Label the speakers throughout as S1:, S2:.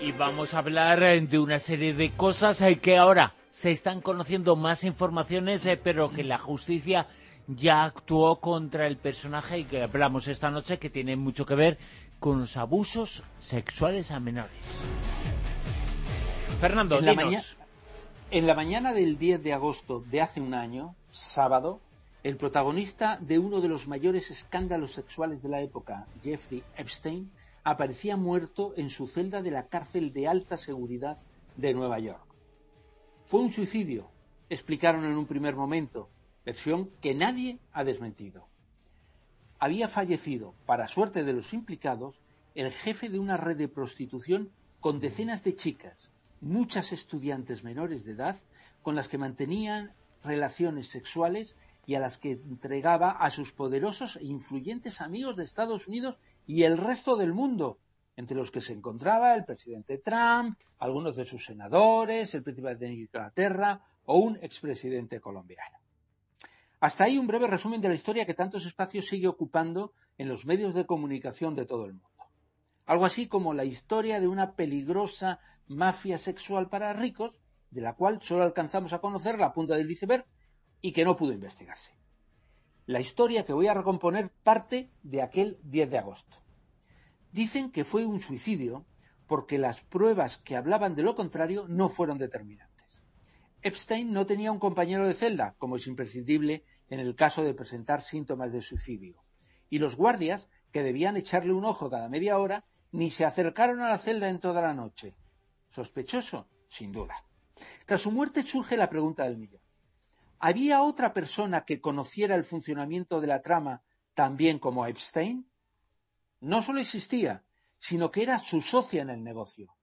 S1: Y vamos a hablar eh, de una serie de cosas eh, que ahora se están conociendo más informaciones, eh, pero que la justicia ya actuó contra el personaje y que hablamos esta noche que tiene mucho que ver con los abusos sexuales a menores. Fernando,
S2: en la,
S1: dinos.
S2: en la mañana del 10 de agosto de hace un año, sábado, el protagonista de uno de los mayores escándalos sexuales de la época, Jeffrey Epstein, aparecía muerto en su celda de la cárcel de alta seguridad de Nueva York. Fue un suicidio, explicaron en un primer momento, versión que nadie ha desmentido. Había fallecido, para suerte de los implicados, el jefe de una red de prostitución con decenas de chicas, muchas estudiantes menores de edad, con las que mantenían relaciones sexuales y a las que entregaba a sus poderosos e influyentes amigos de Estados Unidos y el resto del mundo, entre los que se encontraba el presidente Trump, algunos de sus senadores, el príncipe de Inglaterra o un expresidente colombiano. Hasta ahí un breve resumen de la historia que tantos espacios sigue ocupando en los medios de comunicación de todo el mundo. Algo así como la historia de una peligrosa mafia sexual para ricos, de la cual solo alcanzamos a conocer la punta del iceberg y que no pudo investigarse. La historia que voy a recomponer parte de aquel 10 de agosto. Dicen que fue un suicidio porque las pruebas que hablaban de lo contrario no fueron determinantes. Epstein no tenía un compañero de celda, como es imprescindible en el caso de presentar síntomas de suicidio, y los guardias, que debían echarle un ojo cada media hora, ni se acercaron a la celda en toda la noche. Sospechoso, sin duda. Tras su muerte surge la pregunta del millón. ¿Había otra persona que conociera el funcionamiento de la trama tan bien como Epstein? No solo existía, sino que era su socia en el negocio.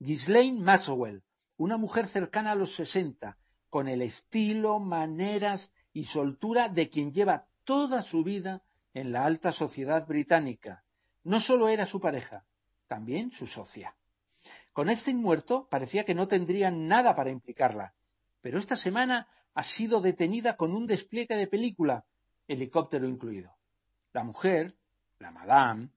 S2: Ghislaine Maxwell, una mujer cercana a los sesenta, con el estilo, maneras y soltura de quien lleva toda su vida en la alta sociedad británica. No solo era su pareja, también su socia. Con Epstein muerto parecía que no tendrían nada para implicarla, pero esta semana ha sido detenida con un despliegue de película, helicóptero incluido. La mujer, la madame,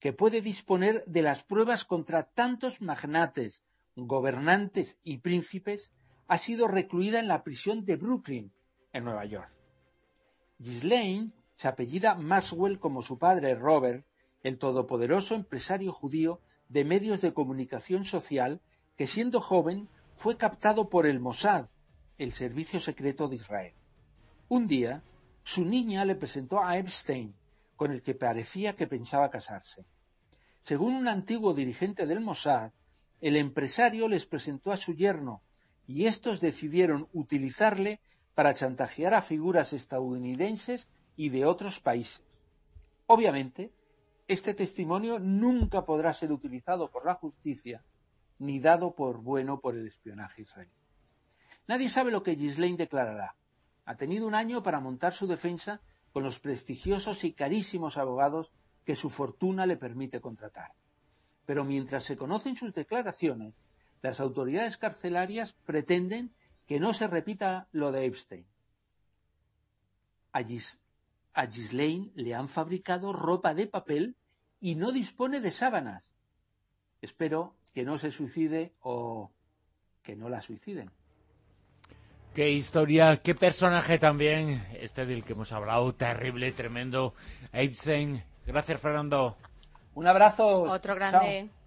S2: que puede disponer de las pruebas contra tantos magnates, gobernantes y príncipes, ha sido recluida en la prisión de Brooklyn, en Nueva York. Ghislaine se apellida Maxwell como su padre Robert, el todopoderoso empresario judío de medios de comunicación social que siendo joven fue captado por el Mossad, el servicio secreto de Israel. Un día, su niña le presentó a Epstein, con el que parecía que pensaba casarse. Según un antiguo dirigente del Mossad, el empresario les presentó a su yerno y estos decidieron utilizarle para chantajear a figuras estadounidenses y de otros países. Obviamente, este testimonio nunca podrá ser utilizado por la justicia ni dado por bueno por el espionaje israelí. Nadie sabe lo que Ghislaine declarará. Ha tenido un año para montar su defensa con los prestigiosos y carísimos abogados que su fortuna le permite contratar. Pero mientras se conocen sus declaraciones, las autoridades carcelarias pretenden que no se repita lo de Epstein. A, Gis le han fabricado ropa de papel y no dispone de sábanas. Espero que no se suicide o que no la suiciden.
S1: Qué historia, qué personaje también, este del que hemos hablado, terrible, tremendo, Epstein. Gracias, Fernando.
S2: Un abrazo.
S3: Otro grande.
S2: Chao.